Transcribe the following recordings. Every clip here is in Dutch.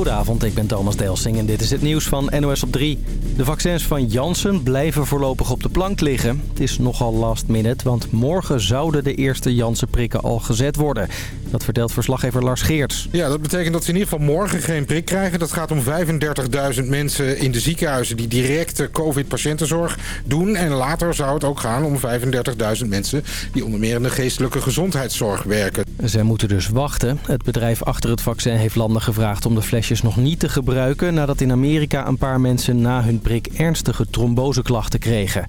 Goedenavond, ik ben Thomas Delsing en dit is het nieuws van NOS op 3. De vaccins van Janssen blijven voorlopig op de plank liggen. Het is nogal last minute, want morgen zouden de eerste Janssen-prikken al gezet worden. Dat vertelt verslaggever Lars Geerts. Ja, dat betekent dat ze in ieder geval morgen geen prik krijgen. Dat gaat om 35.000 mensen in de ziekenhuizen die directe covid-patiëntenzorg doen. En later zou het ook gaan om 35.000 mensen die onder meer in de geestelijke gezondheidszorg werken. Zij moeten dus wachten. Het bedrijf achter het vaccin heeft landen gevraagd om de flesjes nog niet te gebruiken... nadat in Amerika een paar mensen na hun prik ernstige tromboseklachten kregen.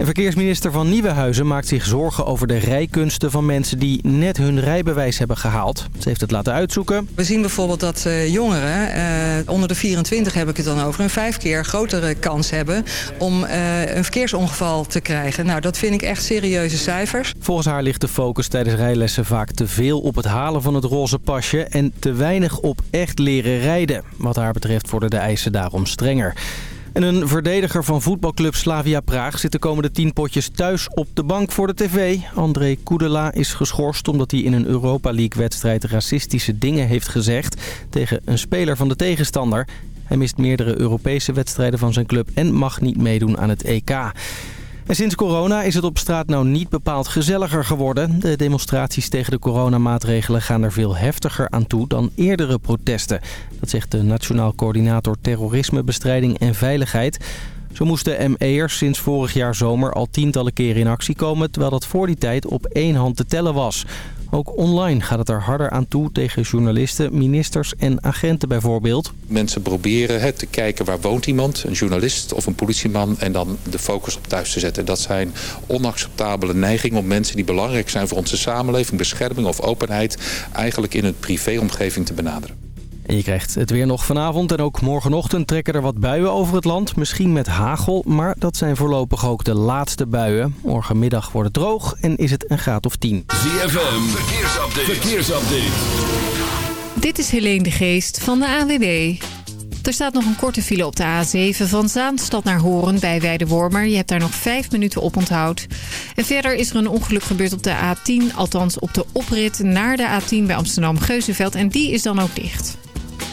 En verkeersminister van Nieuwenhuizen maakt zich zorgen over de rijkunsten van mensen die net hun rijbewijs hebben gehaald. Ze heeft het laten uitzoeken. We zien bijvoorbeeld dat uh, jongeren, uh, onder de 24 heb ik het dan over, een vijf keer grotere kans hebben om uh, een verkeersongeval te krijgen. Nou, dat vind ik echt serieuze cijfers. Volgens haar ligt de focus tijdens rijlessen vaak te veel op het halen van het roze pasje en te weinig op echt leren rijden. Wat haar betreft worden de eisen daarom strenger. En een verdediger van voetbalclub Slavia Praag zit de komende tien potjes thuis op de bank voor de tv. André Kudela is geschorst omdat hij in een Europa League wedstrijd racistische dingen heeft gezegd tegen een speler van de tegenstander. Hij mist meerdere Europese wedstrijden van zijn club en mag niet meedoen aan het EK. En sinds corona is het op straat nou niet bepaald gezelliger geworden. De demonstraties tegen de coronamaatregelen gaan er veel heftiger aan toe dan eerdere protesten. Dat zegt de Nationaal Coördinator Terrorismebestrijding en Veiligheid. Zo moesten ME'ers sinds vorig jaar zomer al tientallen keren in actie komen... terwijl dat voor die tijd op één hand te tellen was. Ook online gaat het er harder aan toe tegen journalisten, ministers en agenten bijvoorbeeld. Mensen proberen te kijken waar woont iemand, een journalist of een politieman... en dan de focus op thuis te zetten. Dat zijn onacceptabele neigingen om mensen die belangrijk zijn voor onze samenleving... bescherming of openheid eigenlijk in hun privéomgeving te benaderen. En je krijgt het weer nog vanavond en ook morgenochtend trekken er wat buien over het land. Misschien met hagel, maar dat zijn voorlopig ook de laatste buien. Morgenmiddag wordt het droog en is het een graad of 10. ZFM, verkeersupdate. verkeersupdate. Dit is Helene de Geest van de AWB. Er staat nog een korte file op de A7 van Zaanstad naar Horen bij Weidewormer. Je hebt daar nog vijf minuten op onthoud. En verder is er een ongeluk gebeurd op de A10, althans op de oprit naar de A10 bij Amsterdam-Geuzenveld. En die is dan ook dicht.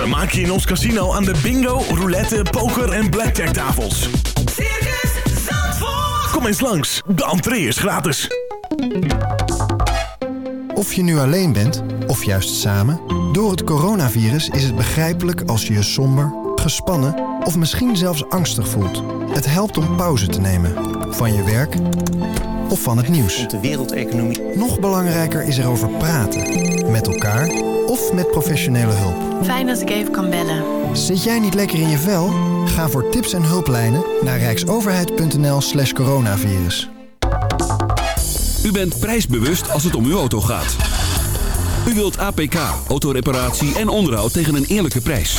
Vermaak je in ons casino aan de bingo, roulette, poker en blackjack tafels. Circus Zandvoort. Kom eens langs, de entree is gratis. Of je nu alleen bent, of juist samen... door het coronavirus is het begrijpelijk als je je somber, gespannen... of misschien zelfs angstig voelt. Het helpt om pauze te nemen. Van je werk of van het nieuws. De wereldeconomie. Nog belangrijker is erover praten. Met elkaar of met professionele hulp. Fijn dat ik even kan bellen. Zit jij niet lekker in je vel? Ga voor tips en hulplijnen naar rijksoverheid.nl slash coronavirus. U bent prijsbewust als het om uw auto gaat. U wilt APK, autoreparatie en onderhoud tegen een eerlijke prijs.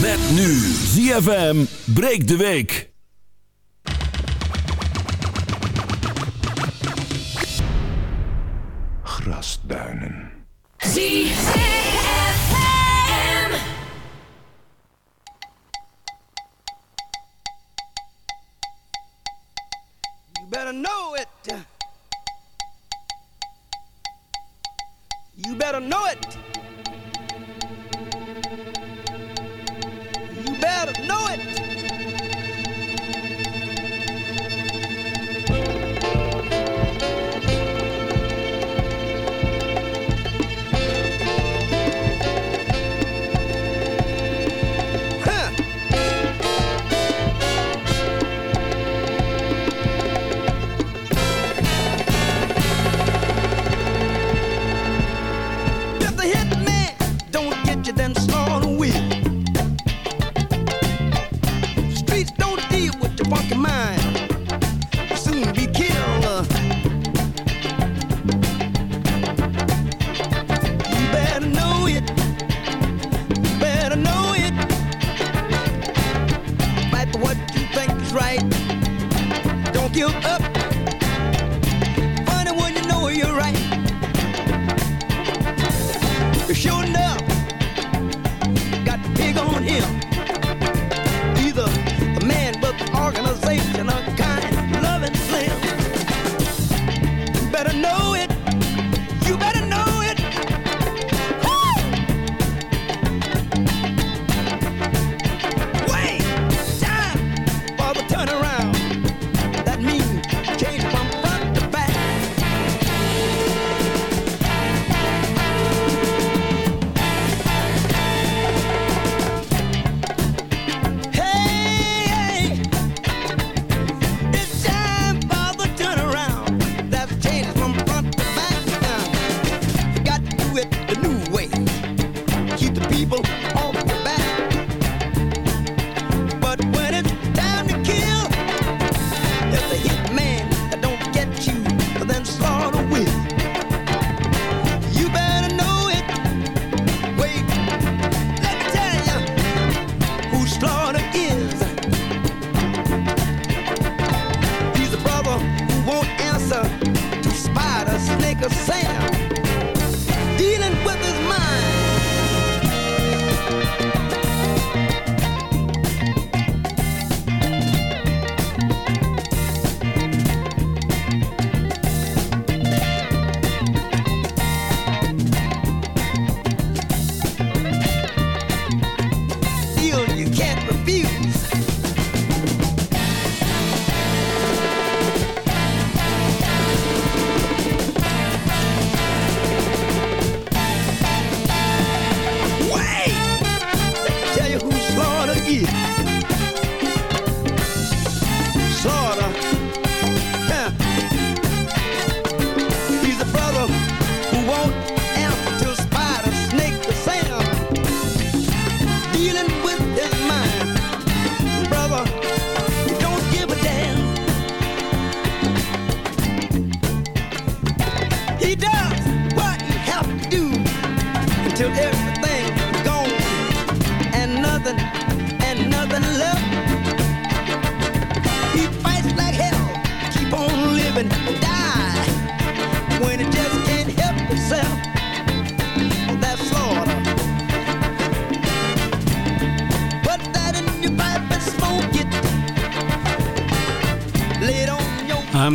Met nu ZFM breek de week. Grasduinen. ZFM. You better know it. You better know it. Better know it. You know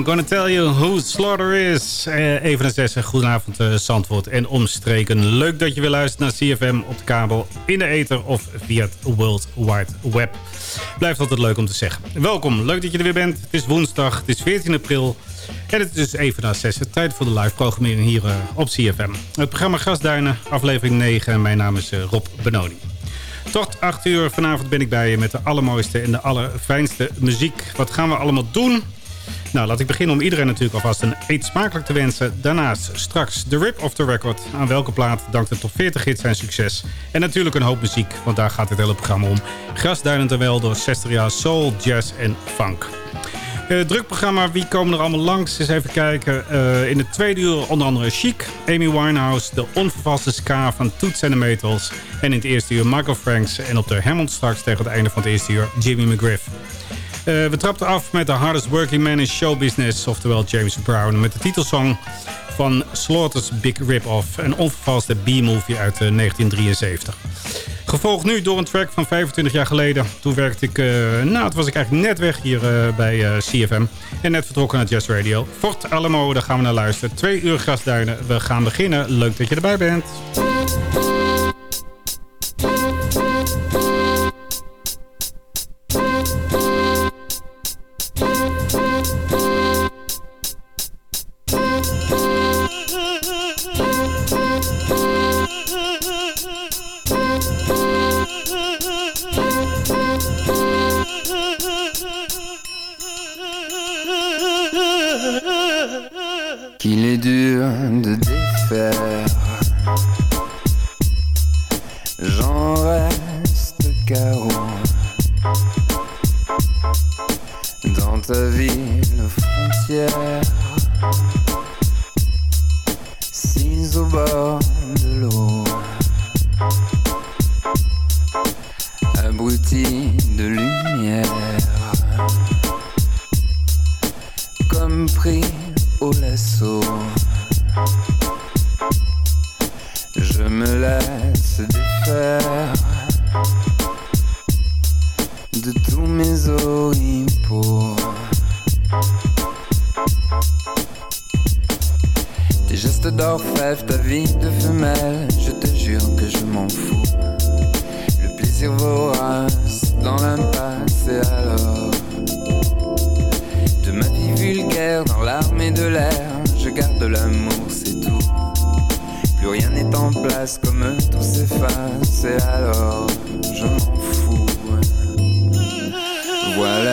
I'm gonna tell you who Slaughter is. Eh, even een zes, goedenavond uh, Zandvoort en omstreken. Leuk dat je weer luistert naar CFM op de kabel, in de ether of via het World Wide Web. Blijft altijd leuk om te zeggen. Welkom, leuk dat je er weer bent. Het is woensdag, het is 14 april. En het is dus even na 6. Tijd voor de live programmering hier uh, op CFM. Het programma Gastduinen, aflevering 9. En mijn naam is uh, Rob Benoni. Tot 8 uur vanavond ben ik bij je met de allermooiste en de allerfijnste muziek. Wat gaan we allemaal doen? Nou, laat ik beginnen om iedereen natuurlijk alvast een eet smakelijk te wensen. Daarnaast straks de Rip of the Record. Aan welke plaat dankt de top 40 hit zijn succes. En natuurlijk een hoop muziek, want daar gaat het hele programma om. Grasduinend en wel door 60 jaar soul, jazz en funk. Uh, druk programma, wie komen er allemaal langs? Eens even kijken. Uh, in de tweede uur onder andere Chic, Amy Winehouse... de onvervaste ska van Toots and the Maytals... en in het eerste uur Michael Franks... en op de Hammond straks tegen het einde van het eerste uur Jimmy McGriff. Uh, we trapten af met de hardest working man in showbusiness, oftewel James Brown, met de titelsong van Slaughter's Big Rip-Off, een onvervalste B-movie uit uh, 1973. Gevolgd nu door een track van 25 jaar geleden. Toen werkte ik, uh, nou het was ik eigenlijk net weg hier bij CFM en net vertrokken naar Jazz Radio. Fort Alamo, daar gaan we naar luisteren. Twee uur grasduinen. We gaan beginnen. Leuk dat je erbij bent.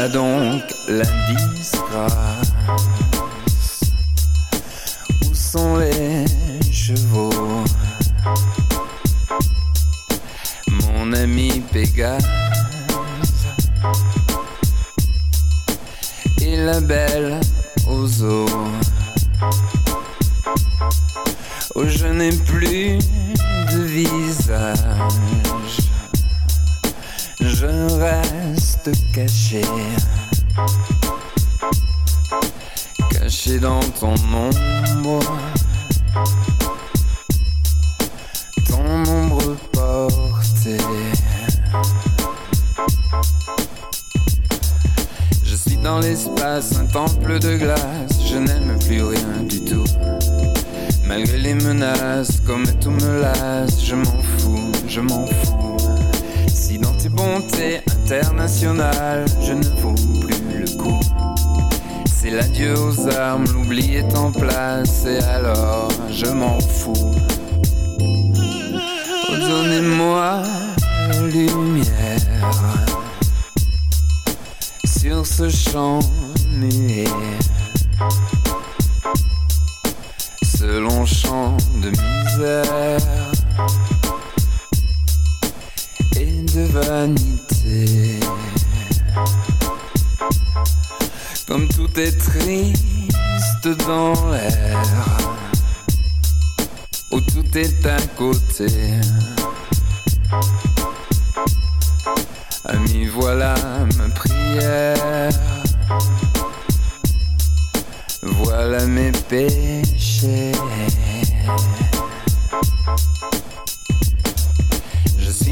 Donc la disgrâce. Où sont les chevaux? Mon ami Pégase et la belle aux eaux. Oh, je n'ai plus de visage. Je reste caché. Caché dans ton ombre. Ton ombre portée. Je suis dans l'espace, un temple de glace. Je n'aime plus rien du tout. Malgré les menaces, comme tout me lasse, je m'en fous, je m'en fous. Si dans tes bontés internationales, je ne vaux plus le coup. C'est l'adieu aux armes, l'oubli est en place, et alors je m'en fous. Oh, Donnez-moi lumière sur ce champ muet.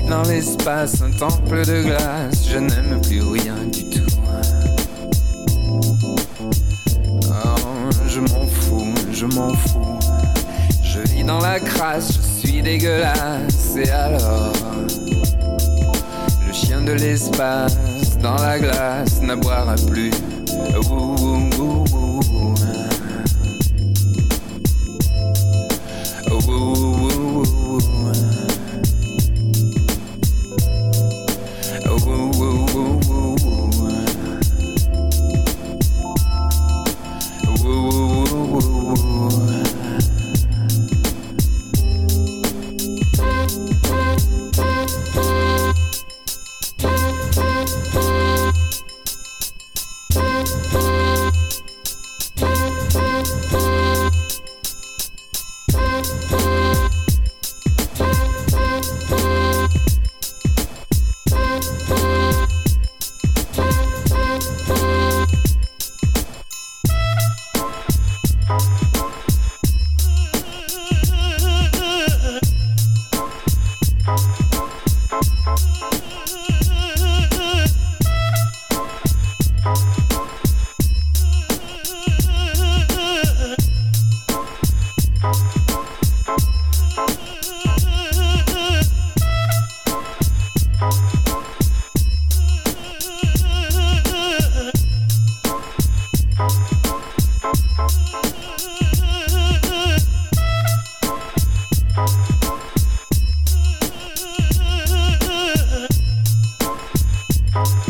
dans l'espace, un temple de glace, je n'aime plus rien du tout. Oh, je m'en fous, je m'en fous. Je vis dans la crasse, je suis dégueulasse. Et alors, le chien de l'espace dans la glace n'aboiera plus. Bye.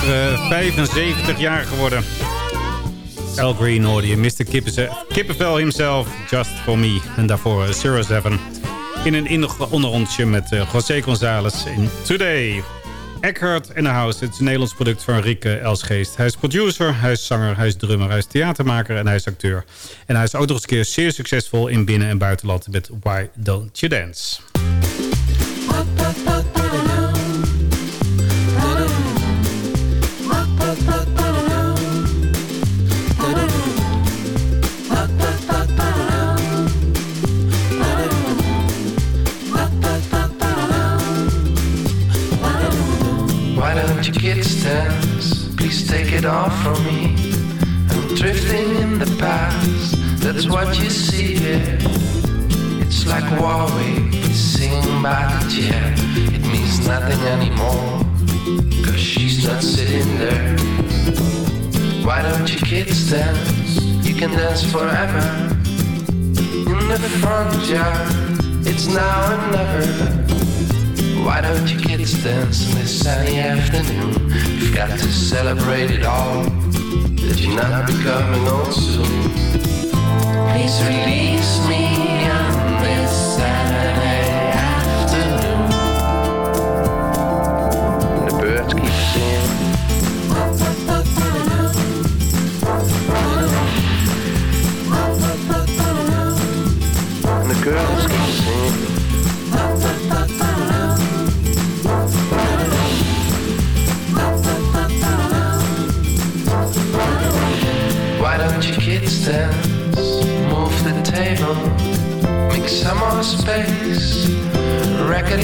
Gisteren 75 jaar geworden. Al Green je, Mr. Kippen, Kippenvel himself, Just For Me. En daarvoor eh, Zero Seven. In een onderrondje met eh, José González in Today. Eckhart in the House, het is een Nederlands product van Rieke Elsgeest. Hij is producer, hij is zanger, hij is drummer, hij is theatermaker en hij is acteur. En hij is ook nog eens een keer zeer succesvol in binnen- en buitenland met Why Don't You Dance. Kids dance? Please take it off from me. I'm drifting in the past. That's what you see here. It's like Warwick singing by the chair. It means nothing anymore. Cause she's not sitting there. Why don't you kids dance? You can dance forever. In the front yard, it's now or never. Why don't you kids dance on this sunny afternoon? You've got to celebrate it all. That you're not becoming old soon. Please release me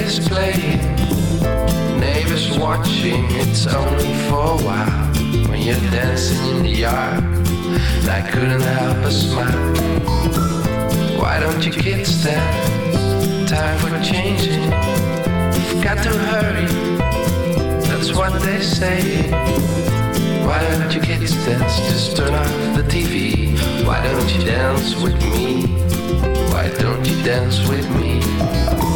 playing, neighbors watching. It's only for a while when you're dancing in the yard. I couldn't help but smile. Why don't you kids dance? Time for changing. You've got to hurry. That's what they say. Why don't you kids dance? Just turn off the TV. Why don't you dance with me? Why don't you dance with me?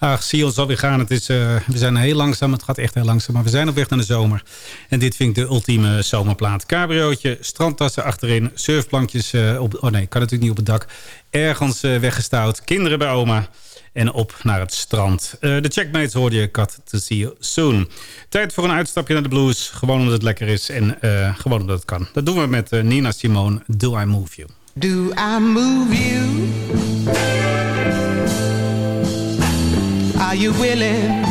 Ach, zie ons alweer gaan. Het is, eh, we zijn heel langzaam. Het gaat echt heel langzaam. Maar we zijn op weg naar de zomer. En dit vind ik de ultieme zomerplaat. Cabriootje, strandtassen achterin. Surfplankjes eh, op... Oh nee, kan natuurlijk niet op het dak. Ergens eh, weggestouwd. Kinderen bij oma. En op naar het strand. De checkmates hoorde je Cut to See You Soon. Tijd voor een uitstapje naar de blues. Gewoon omdat het lekker is en gewoon omdat het kan. Dat doen we met Nina Simone, Do I Move You. Do I move you? Are you willing?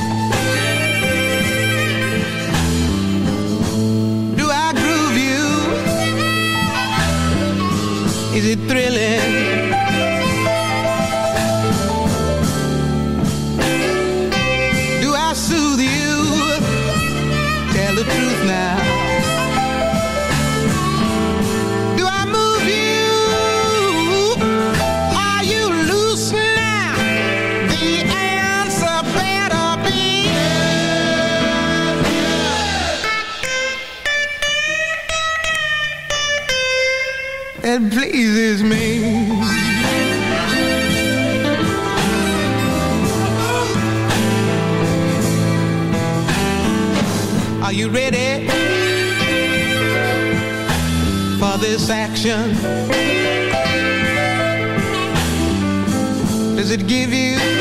Do I groove you? Is it thrilling? It pleases me. Are you ready for this action? Does it give you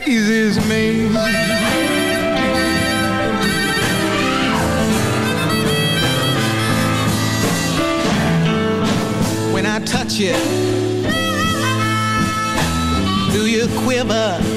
Pleases me. When I touch you, do you quiver?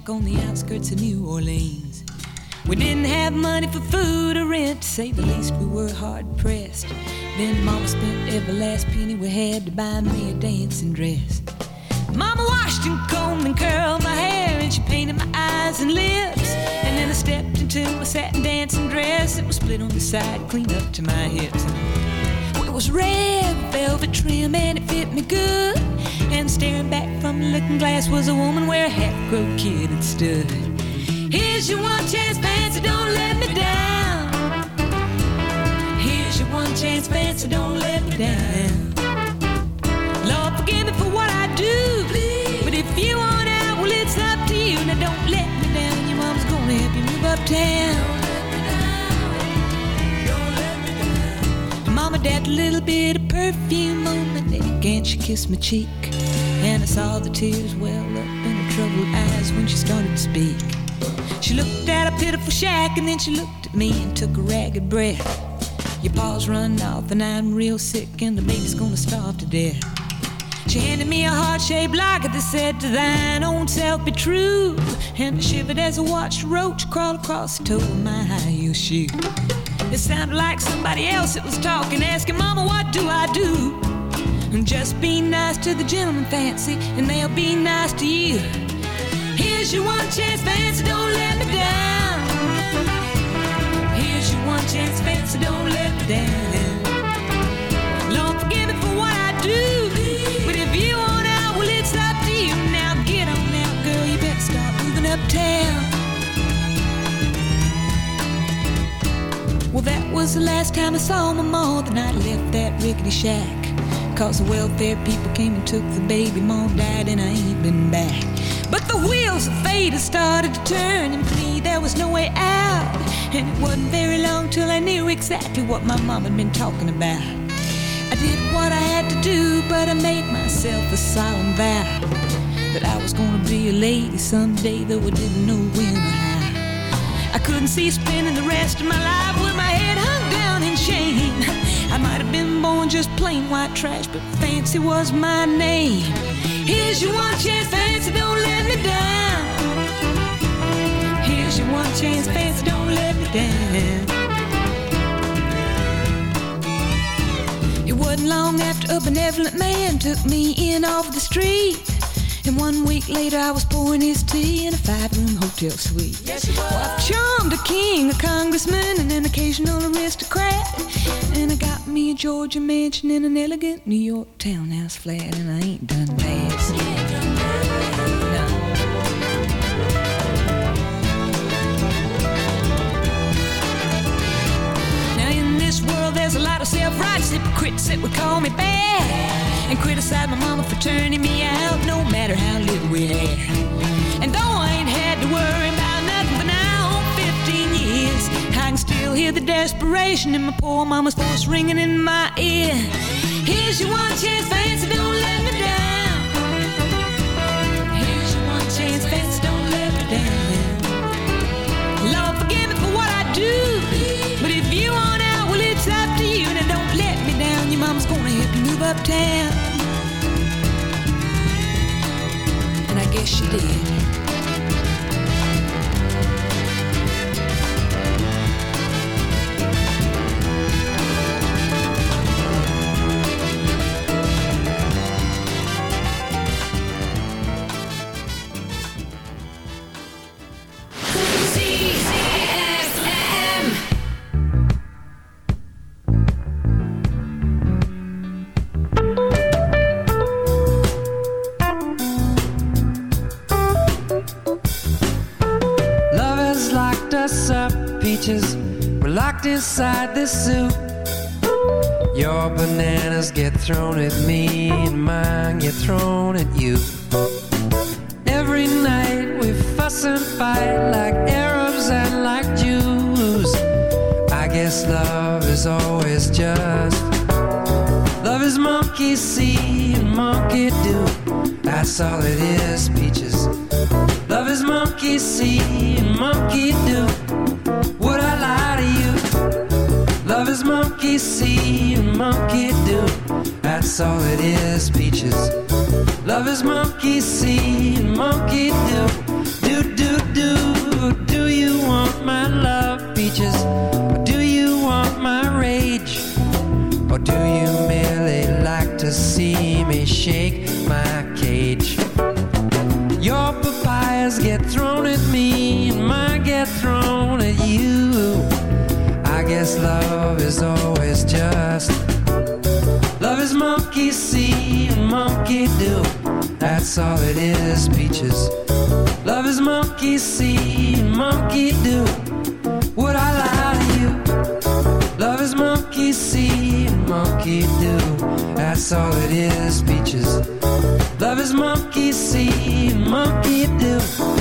Shack on the outskirts of New Orleans. We didn't have money for food or rent, to say the least, we were hard pressed. Then Mama spent every last penny we had to buy me a dancing dress. Mama washed and combed and curled my hair, and she painted my eyes and lips. And then I stepped into my satin dancing dress. It was split on the side, clean up to my hips. It was red velvet trim and it fit me good. And staring back from the looking glass was a woman where a half-grown kid had stood. Here's your one chance, fancy, don't let me down. Here's your one chance, fancy, don't let me down. Lord, forgive me for what I do. Please. but if you want out, well, it's up to you. Now don't let me down. Your mom's gonna help you move uptown. Don't let me down. Don't let me down. Mama a little bit of perfume on my neck and she kissed my cheek. Saw the tears well up in her troubled eyes when she started to speak. She looked at a pitiful shack and then she looked at me and took a ragged breath. Your paws run off and I'm real sick and the baby's gonna starve to death. She handed me a heart-shaped locket that said, To thine own self be true. And I shivered as I watched a roach crawl across the toe of my high-heel shoe. It sounded like somebody else that was talking, asking, Mama, what do I do? And just be nice to the gentleman fancy, and they'll be nice to you. Here's your one chance fancy, don't let me down. Here's your one chance fancy, don't let me down. Lord, forgive me for what I do, but if you want out, well, it's up to you. Now get on girl, you better start moving uptown. Well, that was the last time I saw my mother, and I left that rickety shack. Cause the welfare people came and took the baby. Mom died and I ain't been back. But the wheels of fate had started to turn and me there was no way out. And it wasn't very long till I knew exactly what my mom had been talking about. I did what I had to do, but I made myself a solemn vow that I was gonna be a lady someday, though I didn't know when or how. I couldn't see spending the rest of my life with my head hung. I might have been born just plain white trash, but fancy was my name. Here's your one chance, fancy, don't let me down. Here's your one chance, fancy, don't let me down. It wasn't long after a benevolent man took me in off the street. And one week later, I was pouring his tea in a five-room hotel suite. Well, I've charmed a king, a congressman, and an occasional aristocrat. And I got me a Georgia mansion in an elegant New York townhouse flat, and I ain't done bad. Now in this world there's a lot of self-righteous hypocrites that would call me bad and criticize my mama for turning me out no matter how little we had. And though I ain't had to worry about nothing for now 15 years, I can still hear the desperation in my poor mama's voice ringing in my ear. Here's your one chance, fancy, don't let me uptown. And I guess she did. Locked inside this suit. Your bananas get thrown at me, and mine get thrown at you. Every night we fuss and fight like Arabs and like Jews. I guess love is always just. Love is monkey see and monkey do. That's all it is, peaches. Love is monkey see and monkey do. Love is monkey see and monkey do. That's all it is, peaches. Love is monkey see and monkey do. Do, do, do. Do you want my love, peaches? Or do you want my rage? Or do you merely like to see me shake my is always just. Love is monkey see and monkey do. That's all it is, peaches. Love is monkey see and monkey do. Would I lie to you? Love is monkey see and monkey do. That's all it is, peaches. Love is monkey see and monkey do.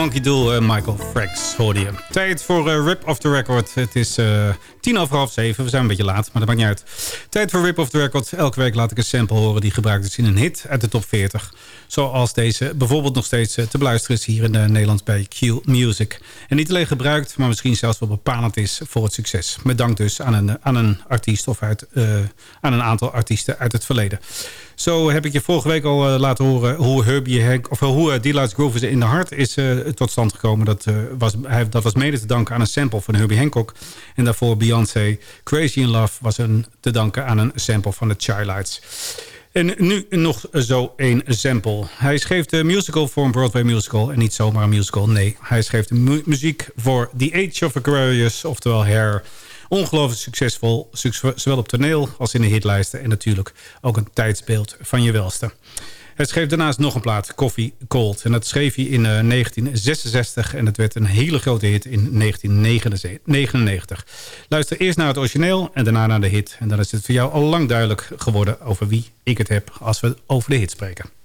Monkey See, Monkey Do, eh, Michael Frax hoorde je. Tijd voor eh, Rip of the Record. Het is eh, tien over half zeven. We zijn een beetje laat, maar dat maakt niet uit. Tijd voor Rip of the Record. Elke week laat ik een sample horen die gebruikt is in een hit uit de top 40. Zoals deze bijvoorbeeld nog steeds te beluisteren is hier in Nederland bij Q Music. En niet alleen gebruikt, maar misschien zelfs wel bepalend is voor het succes. Met dank dus aan een, aan een artiest of uit, aan een aantal artiesten uit het verleden. Zo heb ik je vorige week al laten horen hoe Herbie Hank, of hoe uh, Delights Groove in the Heart is uh, tot stand gekomen. Dat, was, hij, dat was mede te danken aan een sample van Herbie Hancock. En daarvoor Beyoncé. Crazy in Love was een, te danken aan een sample van de Childlights. En nu nog zo één sample. Hij schreef de musical voor een Broadway musical. En niet zomaar een musical, nee. Hij schreef de mu muziek voor The Age of Aquarius, oftewel Hair... Ongelooflijk succesvol, zowel op toneel als in de hitlijsten. En natuurlijk ook een tijdsbeeld van je welste. Hij schreef daarnaast nog een plaat, Coffee Cold. En dat schreef hij in uh, 1966 en het werd een hele grote hit in 1999. Luister eerst naar het origineel en daarna naar de hit. En dan is het voor jou al lang duidelijk geworden over wie ik het heb als we over de hit spreken.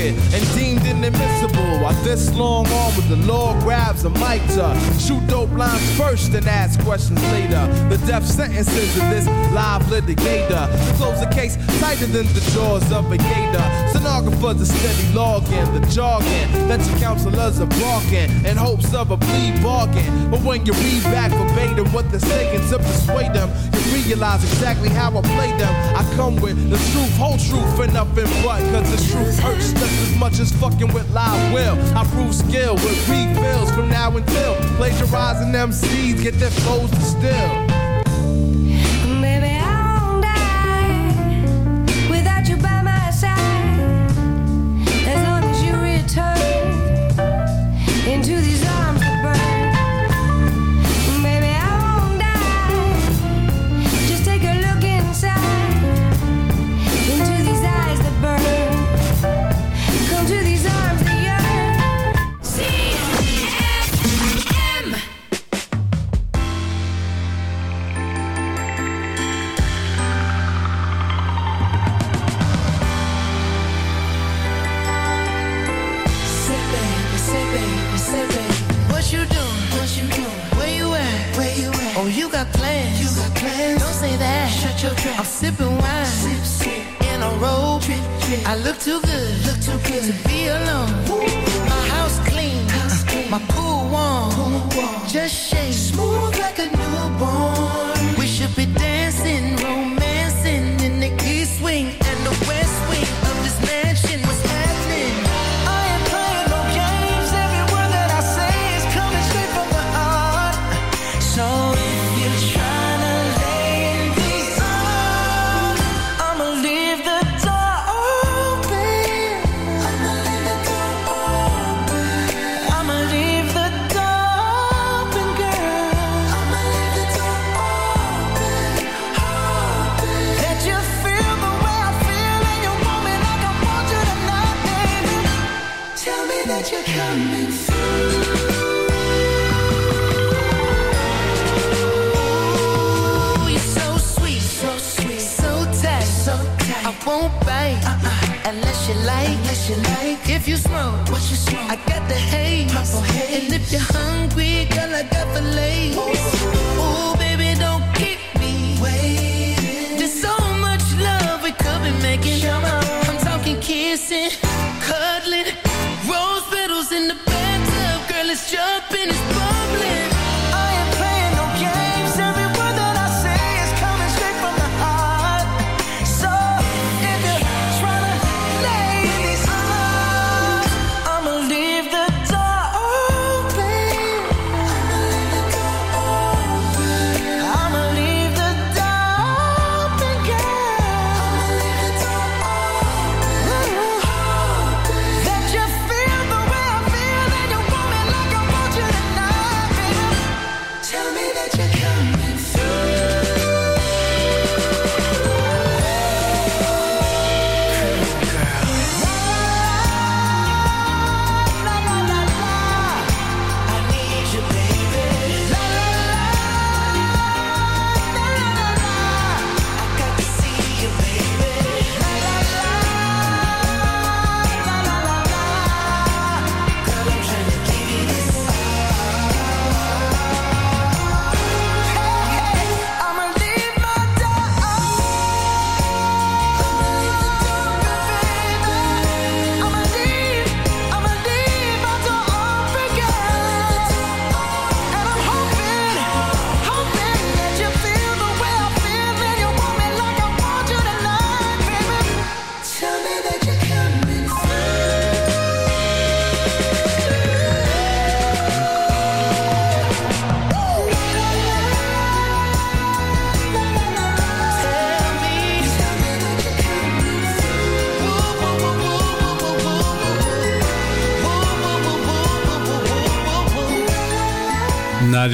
and deemed inadmissible. While this long arm with the law grabs a mic to shoot the lines first and ask questions later. The death sentences of this live litigator. Close the case tighter than the jaws of a gator. Stenographers are steady logging the jargon that your counselors are barking in hopes of a plea bargain. But when you read back verbatim what they're saying to persuade them, you realize exactly how I play them. I come with the truth, whole truth, and nothing but. Cause the truth hurts just as much as fucking with live will. I prove skill with refills from now until plagiarizing them seeds, get their foes to still. I look too good, look too good to be alone. Ooh. My house clean, house clean. my pool warm, pool warm. just shake smooth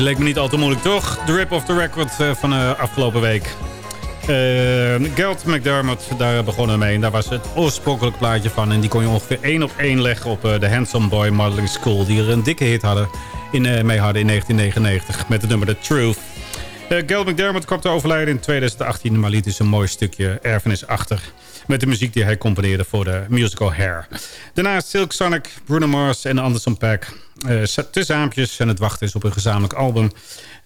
leek me niet al te moeilijk, toch? De rip of the record eh, van de afgelopen week. Uh, Geld McDermott, daar begonnen mee. En daar was het oorspronkelijk plaatje van. En die kon je ongeveer één op één leggen op de Handsome Boy Modeling School. Die er een dikke hit hadden in, uh, mee hadden in 1999 met het nummer The Truth. Uh, Geld McDermott kwam te overlijden in 2018. Maar liet dus een mooi stukje erfenis achter. Met de muziek die hij componeerde voor de musical Hair. Daarna Silk Sonic, Bruno Mars en Anderson Paak. Uh, te zaampjes en het wachten is op een gezamenlijk album.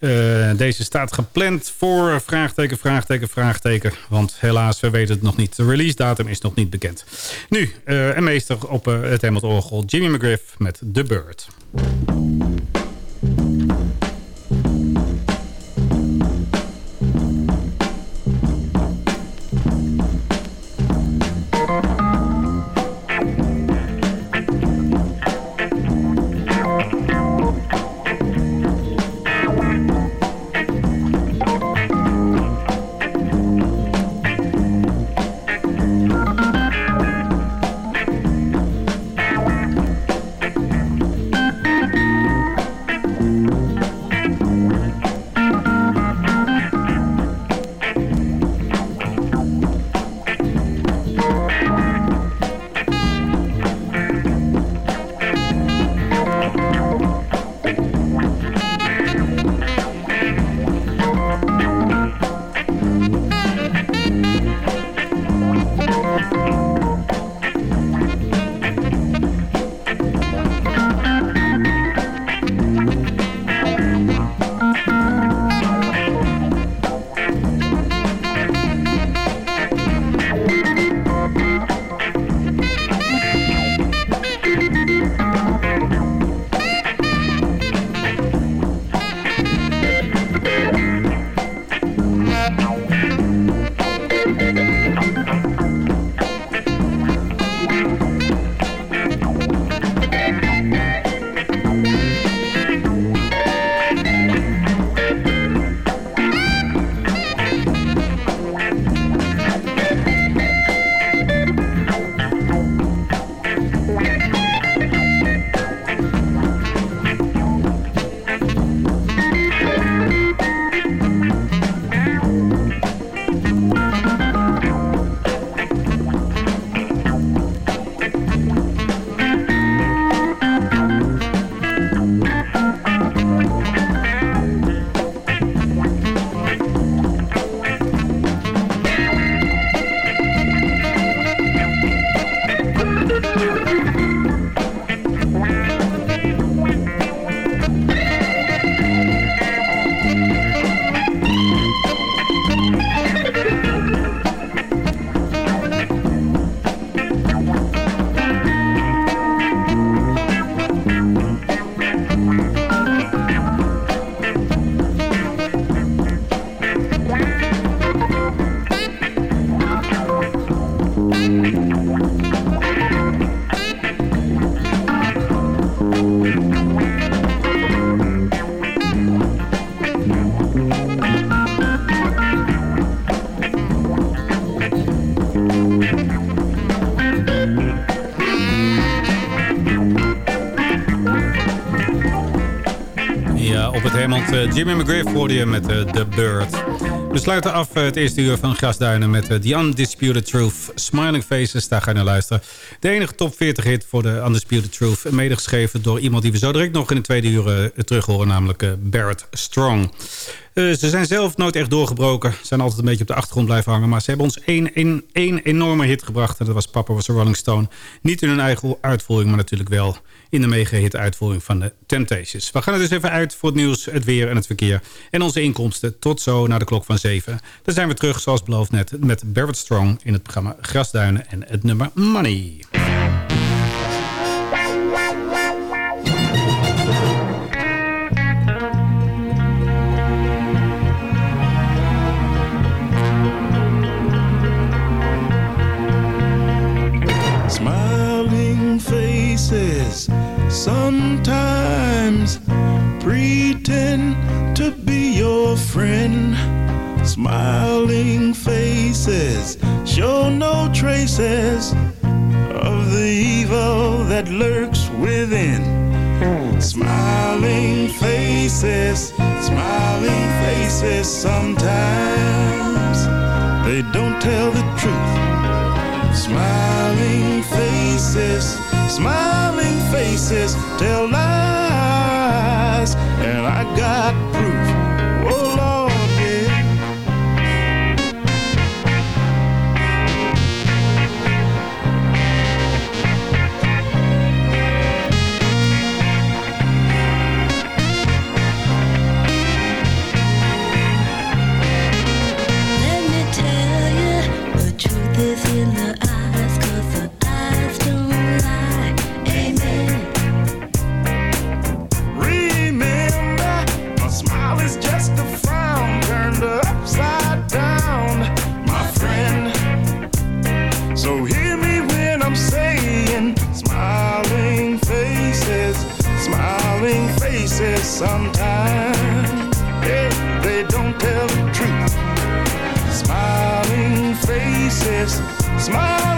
Uh, deze staat gepland voor vraagteken, vraagteken, vraagteken. Want helaas, we weten het nog niet. De release datum is nog niet bekend. Nu, uh, een meester op het Hamilton Orgel. Jimmy McGriff met The Bird. Jimmy McGriff hoorde je met uh, The Bird. We sluiten af uh, het eerste uur van Grasduinen met The Undisputed Truth. Smiling Faces, daar ga je naar luisteren. De enige top 40 hit voor de Undisputed Truth. Medegeschreven door iemand die we zo direct nog in de tweede uur terug horen. Namelijk Barrett Strong. Ze zijn zelf nooit echt doorgebroken. Ze zijn altijd een beetje op de achtergrond blijven hangen. Maar ze hebben ons één, één, één enorme hit gebracht. En dat was Papa was a Rolling Stone. Niet in hun eigen uitvoering, maar natuurlijk wel in de mega-hit uitvoering van de Temptations. We gaan er dus even uit voor het nieuws, het weer en het verkeer. En onze inkomsten tot zo naar de klok van 7. Dan zijn we terug, zoals beloofd net, met Barrett Strong... in het programma Grasduinen en het nummer Money. faces sometimes pretend to be your friend. Smiling faces show no traces of the evil that lurks within. Smiling faces, smiling faces sometimes they don't tell the truth. Smiling faces smiling faces tell lies, and I got Sometimes they don't tell the truth. Smiling faces, smiling.